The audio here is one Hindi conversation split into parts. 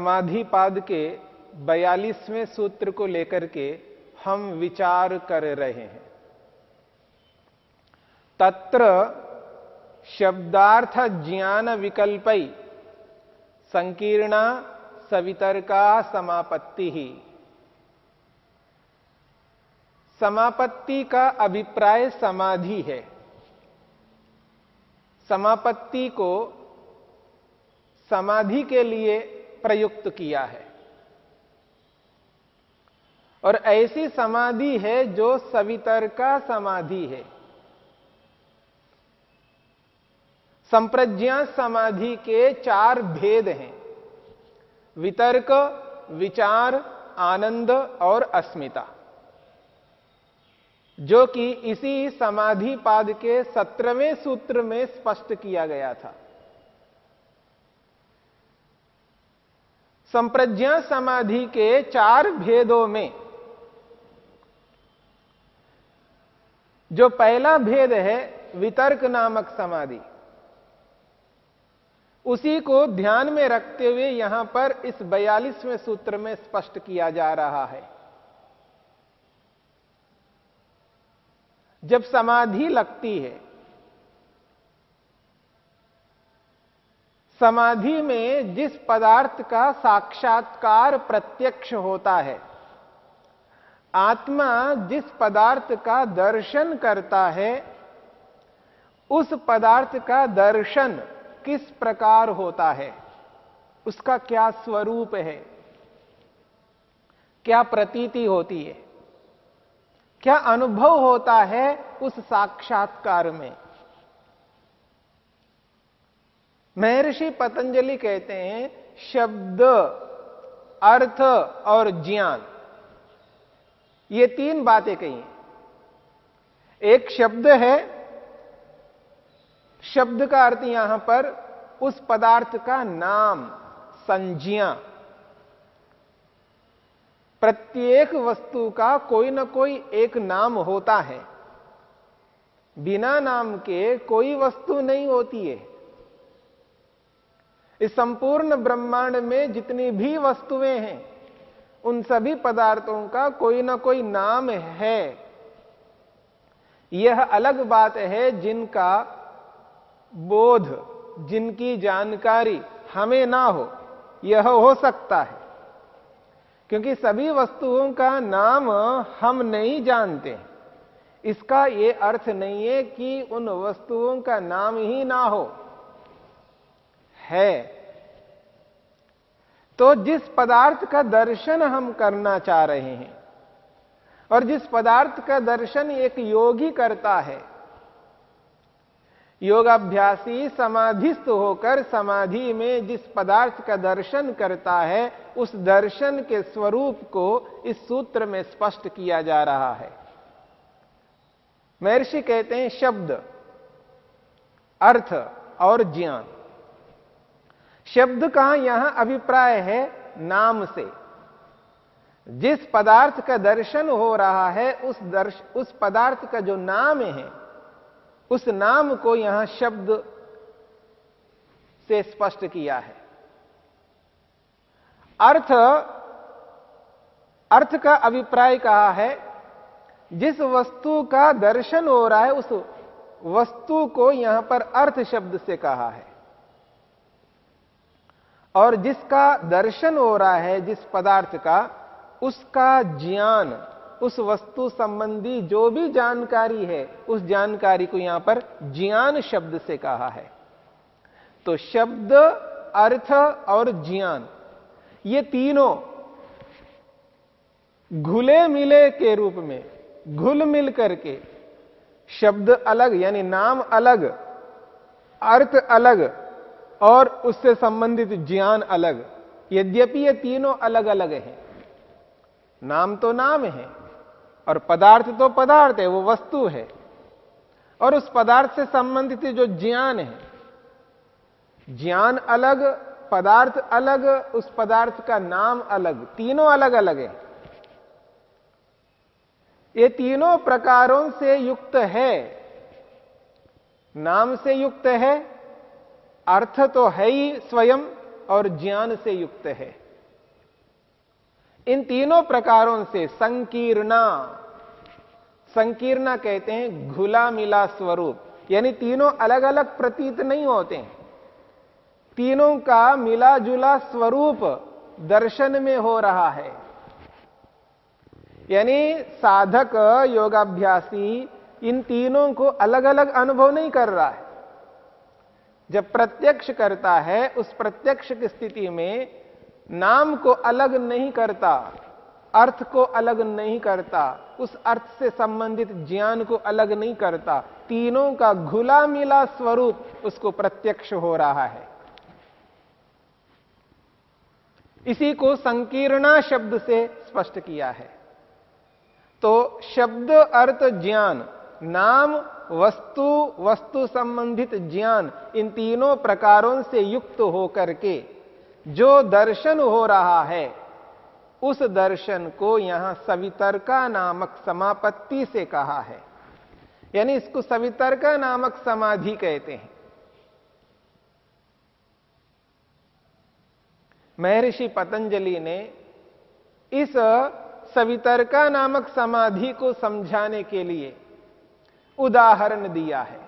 समाधिपाद के बयालीसवें सूत्र को लेकर के हम विचार कर रहे हैं। तत्र शब्दार्थ ज्ञान विकल्पई संकीर्णा सवितर्का समापत्ति। ही समापत्ति का अभिप्राय समाधि है। समापत्ति को समाधि के लिए प्रयुक्त किया है। और ऐसी समाधि है जो सवितर का समाधि है। संप्रज्ञा समाधि के चार भेद हैं। वितर्क, विचार, आनंद और अस्मिता। जो कि इसी समाधि पाद के सत्रहवें सूत्र में स्पष्ट किया गया था। संप्रज्ञा समाधि के चार भेदों में, जो पहला भेद है वितर्क नामक समाधि, उसी को ध्यान में रखते हुए यहाँ पर इस बयालीसवें सूत्र में स्पष्ट किया जा रहा है। जब समाधि लगती है समाधि में जिस पदार्थ का साक्षात्कार प्रत्यक्ष होता है, आत्मा जिस पदार्थ का दर्शन करता है, उस पदार्थ का दर्शन किस प्रकार होता है, उसका क्या स्वरूप है, क्या प्रतीति होती है, क्या अनुभव होता है उस साक्षात्कार में। महर्षि पतंजलि कहते हैं, शब्द, अर्थ और ज्ञान। ये तीन बातें कही एक शब्द है, शब्द का अर्थ यहाँ पर उस पदार्थ का नाम, संज्ञा। प्रत्येक वस्तु का कोई ना कोई एक नाम होता है। बिना नाम के कोई वस्तु नहीं होती है। इस संपूर्ण ब्रह्मांड में जितनी भी वस्तुएँ हैं, उन सभी पदार्थों का कोई ना कोई नाम है। यह अलग बात है जिनका बोध, जिनकी जानकारी हमें ना हो, यह हो सकता है। क्योंकि सभी वस्तुओं का नाम हम नहीं जानते इसका यह अर्थ नहीं है कि उन वस्तुओं का नाम ही ना हो। है। तो जिस पदार्थ का दर्शन हम करना चाह रहे हैं और जिस पदार्थ का दर्शन एक योगी करता है, योगाभ्यासी समाधिस्थ होकर समाधि में जिस पदार्थ का दर्शन करता है, उस दर्शन के स्वरूप को इस सूत्र में स्पष्ट किया जा रहा है। महर्षि कहते हैं शब्द, अर्थ और ज्ञान। शब्द का यहाँ अभिप्राय है नाम से। जिस पदार्थ का दर्शन हो रहा है, उस दर्श, उस पदार्थ का जो नाम है, उस नाम को यहाँ शब्द से स्पष्ट किया है। अर्थ अर्थ का अभिप्राय कहा है, जिस वस्तु का दर्शन हो रहा है, उस वस्तु को यहाँ पर अर्थ शब्द से कहा है। और जिसका दर्शन हो रहा है, जिस पदार्थ का, उसका ज्ञान, उस वस्तु संबंधी जो भी जानकारी है, उस जानकारी को यहाँ पर ज्ञान शब्द से कहा है। तो शब्द, अर्थ और ज्ञान, ये तीनों घुले मिले के रूप में, घुल मिल करके, शब्द अलग, यानी नाम अलग, अर्थ अलग और उससे संबंधित ज्ञान अलग। यद्यपि ये तीनों अलग अलग हैं। नाम तो नाम है, और पदार्थ तो पदार्थ है, वो वस्तु है। और उस पदार्थ से संबंधित जो ज्ञान है, ज्ञान अलग, पदार्थ अलग, उस पदार्थ का नाम अलग, तीनों अलग अलग है। ये तीनों प्रकारों से युक्त है। नाम से युक्त है अर्थ तो है ही स्वयं और ज्ञान से युक्त है। इन तीनों प्रकारों से संकीर्णा संकीर्णा कहते हैं घुला मिला स्वरूप, यानी तीनों अलग अलग प्रतीत नहीं होते हैं। तीनों का मिला जुला स्वरूप दर्शन में हो रहा है। यानी साधक, योगाभ्यासी इन तीनों को अलग अलग अनुभव नहीं कर रहा है। जब प्रत्यक्ष करता है, उस प्रत्यक्ष की स्थिति में नाम को अलग नहीं करता, अर्थ को अलग नहीं करता, उस अर्थ से संबंधित ज्ञान को अलग नहीं करता, तीनों का घुला मिला स्वरूप उसको प्रत्यक्ष हो रहा है। इसी को संकीर्णा शब्द से स्पष्ट किया है। तो शब्द अर्थ ज्ञान नाम, वस्तु वस्तु संबंधित ज्ञान, इन तीनों प्रकारों से युक्त होकर के जो दर्शन हो रहा है, उस दर्शन को यहाँ सवितरका नामक समापत्ति से कहा है। यानी इसको सवितरका नामक समाधि कहते हैं। महर्षि पतंजलि ने इस सवितरका नामक समाधि को समझाने के लिए उदाहरण दिया है।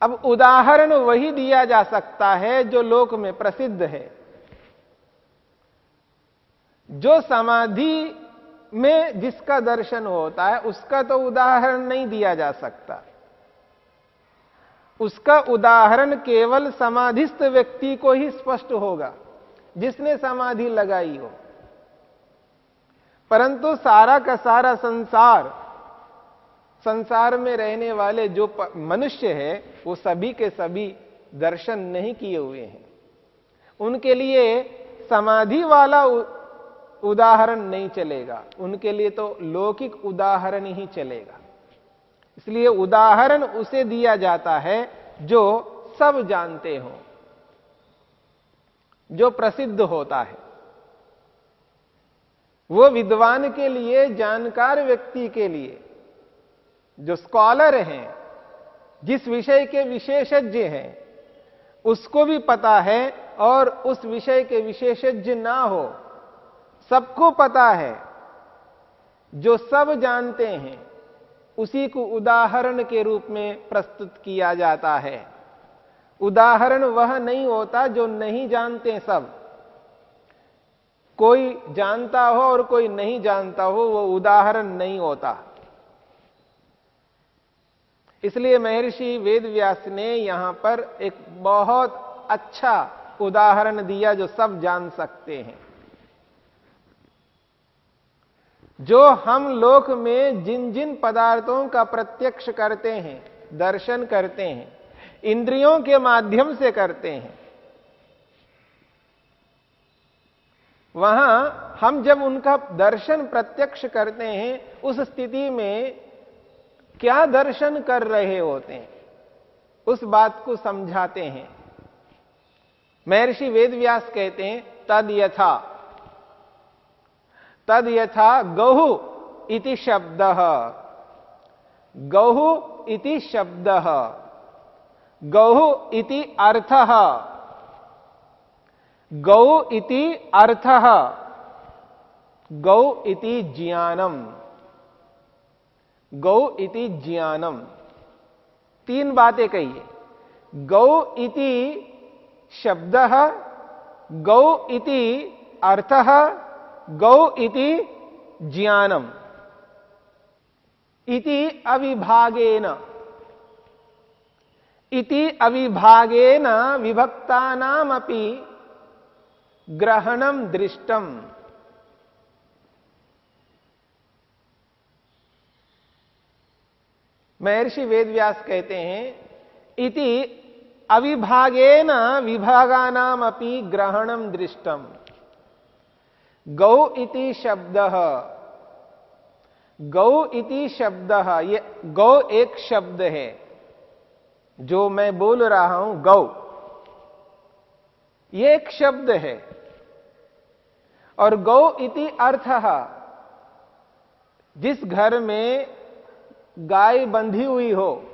अब उदाहरण वही दिया जा सकता है जो लोक में प्रसिद्ध है। जो समाधि में जिसका दर्शन होता है, उसका तो उदाहरण नहीं दिया जा सकता। उसका उदाहरण केवल समाधिस्थ व्यक्ति को ही स्पष्ट होगा, जिसने समाधि लगाई हो। परंतु सारा का सारा संसार संसार में रहने वाले जो मनुष्य है, वो सभी के सभी दर्शन नहीं किए हुए हैं। उनके लिए समाधि वाला उदाहरण नहीं चलेगा। उनके लिए तो लौकिक उदाहरण ही चलेगा। इसलिए उदाहरण उसे दिया जाता है जो सब जानते हो, जो प्रसिद्ध होता है। वो विद्वान के लिए, जानकार व्यक्ति के लिए जो स्कॉलर हैं, जिस विषय के विशेषज्ञ हैं, उसको भी पता है और उस विषय के विशेषज्ञ ना हो, सबको पता है। जो सब जानते हैं, उसी को उदाहरण के रूप में प्रस्तुत किया जाता है। उदाहरण वह नहीं होता जो नहीं जानते सब। कोई जानता हो और कोई नहीं जानता हो, वो उदाहरण नहीं होता। इसलिए महर्षि वेदव्यास ने यहाँ पर एक बहुत अच्छा उदाहरण दिया जो सब जान सकते हैं। जो हम लोक में जिन जिन पदार्थों का प्रत्यक्ष करते हैं, दर्शन करते हैं, इंद्रियों के माध्यम से करते हैं, वहाँ हम जब उनका दर्शन प्रत्यक्ष करते हैं, उस स्थिति में क्या दर्शन कर रहे होते हैं? उस बात को समझाते हैं। महर्षि वेदव्यास कहते हैं, तद यथा। तद यथा गहु इति शब्द। गहु इति शब्द। गहु इति अर्थ। गौ इति अर्थ। गौ इति ज्ञानम। गौ इति ज्ञानम। तीन बातें कहिए गौ इति शब्द, गौ इति अर्थ, गौ इति ज्ञानम। इति अविभागेन। इति अविभागेन विभक्तानामपि ग्रहणम दृष्टम। महर्षि वेदव्यास कहते हैं, इति अविभागेन विभागानाम अपनी ग्रहणम दृष्टम। गौ इति शब्द। गौ इति शब्द, ये गौ एक शब्द है, जो मैं बोल रहा हूँ, गौ। ये एक शब्द है। और गौ इति अर्थ, जिस घर में गाय बंधी हुई हो,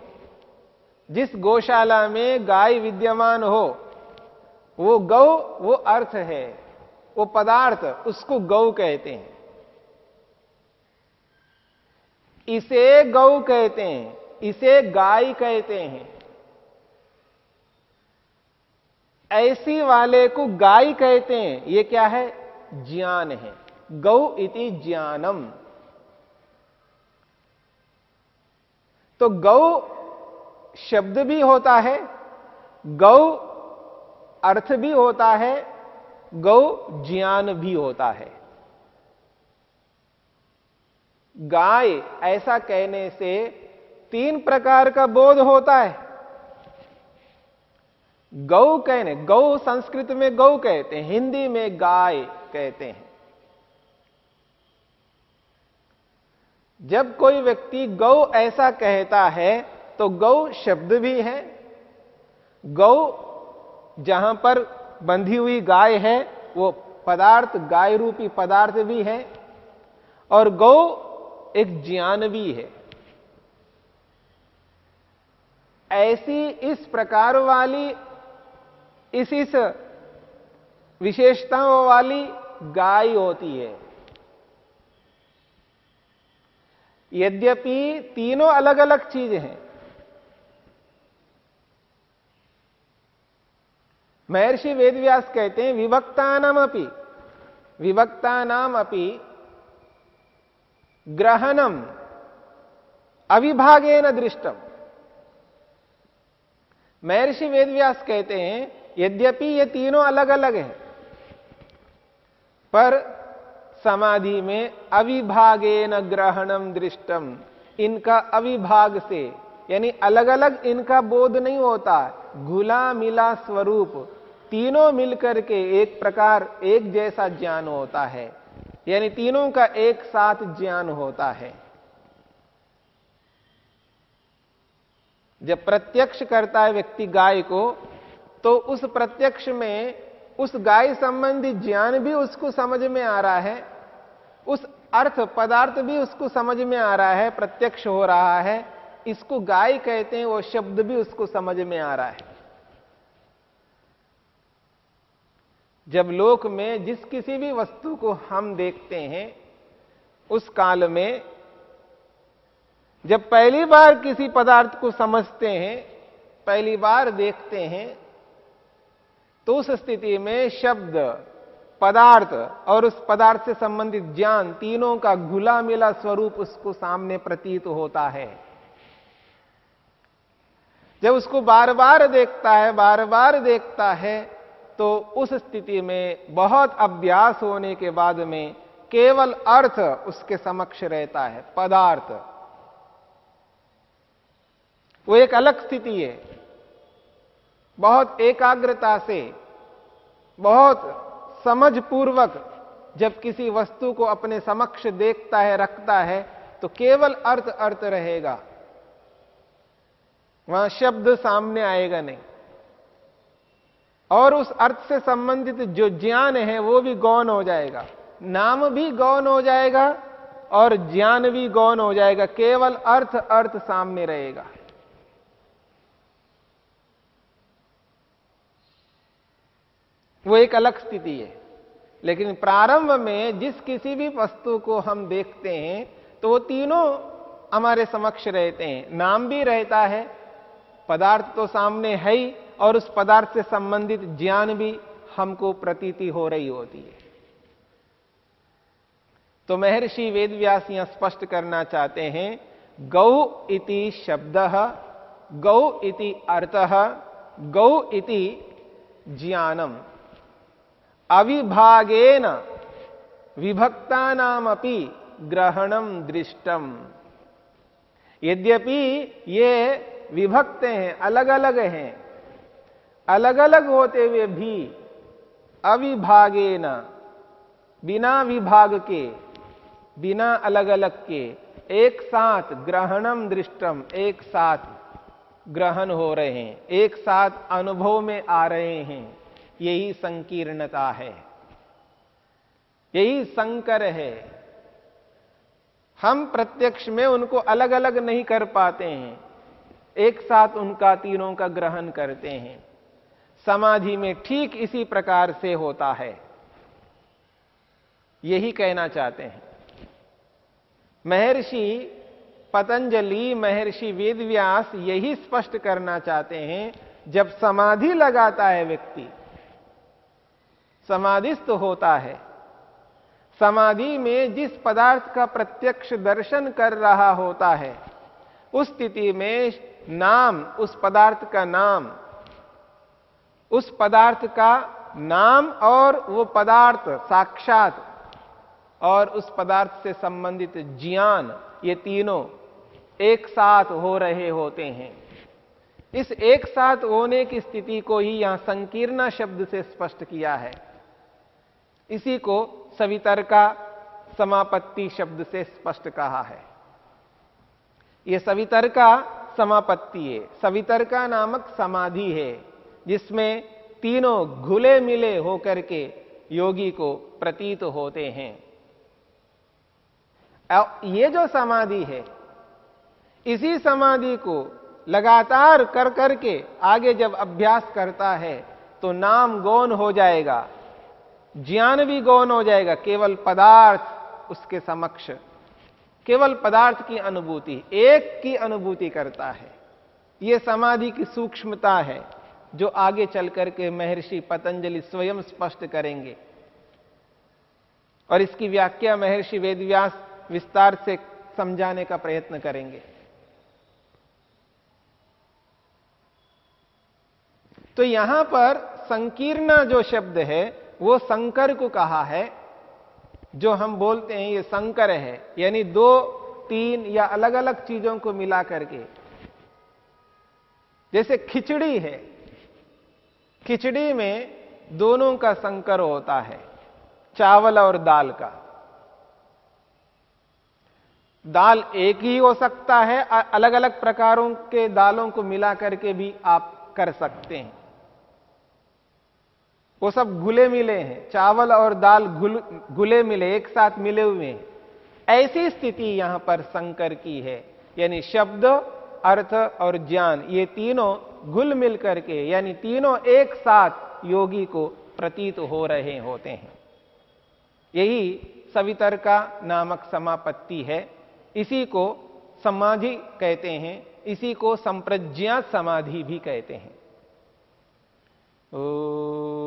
जिस गौशाला में गाय विद्यमान हो, वो गौ, वो अर्थ है, वो पदार्थ, उसको गौ कहते हैं। इसे गौ कहते हैं, इसे गाय कहते हैं। ऐसी वाले को गाय कहते हैं, ये क्या है? ज्ञान है। गौ इति ज्ञानम। तो गौ शब्द भी होता है, गौ अर्थ भी होता है, गौ ज्ञान भी होता है। गाय ऐसा कहने से तीन प्रकार का बोध होता है। गौ कहने, गौ संस्कृत में गौ कहते हैं, हिंदी में गाय कहते हैं। जब कोई व्यक्ति गौ ऐसा कहता है तो गौ शब्द भी है। गौ जहाँ पर बंधी हुई गाय है, वो पदार्थ, गाय रूपी पदार्थ भी है, और गौ एक ज्ञान भी है। ऐसी इस प्रकार वाली, इस इस विशेषताओं वाली गाय होती है। यद्यपि तीनों अलग अलग चीज़ें हैं। महर्षि वेदव्यास कहते हैं विभक्ता नाम अपनी विभक्ता नाम अपनी ग्रहणम, अविभागेन दृष्टम। महर्षि वेदव्यास कहते हैं, यद्यपि ये तीनों अलग अलग हैं, पर समाधि में अविभागेन ग्रहणम दृष्टम। इनका अविभाग से, यानी अलग अलग इनका बोध नहीं होता घुला मिला स्वरूप, तीनों मिलकर के एक प्रकार, एक जैसा ज्ञान होता है। यानी तीनों का एक साथ ज्ञान होता है। जब प्रत्यक्ष करता है व्यक्ति गाय को तो उस प्रत्यक्ष में उस गाय संबंधी ज्ञान भी उसको समझ में आ रहा है उस अर्थ पदार्थ भी उसको समझ में आ रहा है, प्रत्यक्ष हो रहा है। इसको गाय कहते हैं, वो शब्द भी उसको समझ में आ रहा है। जब लोक में जिस किसी भी वस्तु को हम देखते हैं, उस काल में जब पहली बार किसी पदार्थ को समझते हैं, पहली बार देखते हैं तो उस स्थिति में शब्द पदार्थ और उस पदार्थ से संबंधित ज्ञान तीनों का घुला मिला स्वरूप उसको सामने प्रतीत होता है। जब उसको बार बार देखता है बार बार देखता है तो उस स्थिति में बहुत अभ्यास होने के बाद में केवल अर्थ उसके समक्ष रहता है, पदार्थ। वो एक अलग स्थिति है। बहुत एकाग्रता से, बहुत समझ पूर्वक जब किसी वस्तु को अपने समक्ष देखता है, रखता है तो केवल अर्थ अर्थ रहेगा। वहाँ शब्द सामने आएगा नहीं। और उस अर्थ से संबंधित जो ज्ञान है, वो भी गौन हो जाएगा। नाम भी गौन हो जाएगा और ज्ञान भी गौन हो जाएगा। केवल अर्थ अर्थ सामने रहेगा। वो एक अलग स्थिति है। लेकिन प्रारंभ में जिस किसी भी वस्तु को हम देखते हैं तो वो तीनों हमारे समक्ष रहते हैं। नाम भी रहता है, पदार्थ तो सामने है ही, और उस पदार्थ से संबंधित ज्ञान भी हमको प्रतीति हो रही होती है। तो महर्षि वेदव्यास यहाँ स्पष्ट करना चाहते हैं, गौ इति शब्द, गौ इति अर्थः, गौ इति ज्ञानम। अविभागेन विभक्तानामपि ग्रहणम दृष्टम। यद्यपि ये विभक्त हैं अलग अलग हैं अलग अलग होते हुए भी अविभागे न बिना विभाग के, बिना अलग अलग के, एक साथ ग्रहणम दृष्टम, एक साथ ग्रहण हो रहे हैं, एक साथ अनुभव में आ रहे हैं। यही संकीर्णता है। यही संकर है। हम प्रत्यक्ष में उनको अलग अलग नहीं कर पाते हैं। एक साथ उनका तीनों का ग्रहण करते हैं। समाधि में ठीक इसी प्रकार से होता है। यही कहना चाहते हैं। महर्षि पतंजलि, महर्षि वेदव्यास यही स्पष्ट करना चाहते हैं, जब समाधि लगाता है व्यक्ति समाधिस्थ होता है। समाधि में जिस पदार्थ का प्रत्यक्ष दर्शन कर रहा होता है, उस स्थिति में नाम, उस पदार्थ का नाम, उस पदार्थ का नाम और वो पदार्थ साक्षात और उस पदार्थ से संबंधित ज्ञान, ये तीनों एक साथ हो रहे होते हैं। इस एक साथ होने की स्थिति को ही यहाँ संकीर्णा शब्द से स्पष्ट किया है। इसी को सवितर का समापत्ति शब्द से स्पष्ट कहा है। यह सवितर का समापत्ति है। सवितर का नामक समाधि है, जिसमें तीनों घुले मिले होकर के योगी को प्रतीत होते हैं। ये जो समाधि है, इसी समाधि को लगातार कर करके आगे जब अभ्यास करता है तो नाम गौन हो जाएगा। ज्ञान भी गौन हो जाएगा, केवल पदार्थ उसके समक्ष। केवल पदार्थ की अनुभूति, एक की अनुभूति करता है। यह समाधि की सूक्ष्मता है, जो आगे चल करके महर्षि पतंजलि स्वयं स्पष्ट करेंगे। और इसकी व्याख्या महर्षि वेदव्यास विस्तार से समझाने का प्रयत्न करेंगे। तो यहाँ पर संकीर्ण जो शब्द है वो संकर को कहा है, जो हम बोलते हैं ये संकर है, यानी दो, तीन या अलग अलग चीज़ों को मिला करके। जैसे खिचड़ी है, खिचड़ी में दोनों का संकर होता है, चावल और दाल का। दाल एक ही हो सकता है अलग अलग प्रकारों के दालों को मिला करके भी आप कर सकते हैं। वो सब घुले मिले हैं। चावल और दाल घुल घुले मिले, एक साथ मिले हुए हैं। ऐसी स्थिति यहाँ पर शंकर की है। यानी शब्द, अर्थ और ज्ञान, ये तीनों घुल मिल करके, यानी तीनों एक साथ योगी को प्रतीत हो रहे होते हैं। यही सवितर का नामक समापत्ति है। इसी को समाधि कहते हैं। इसी को संप्रज्ञा समाधि भी कहते हैं। ओ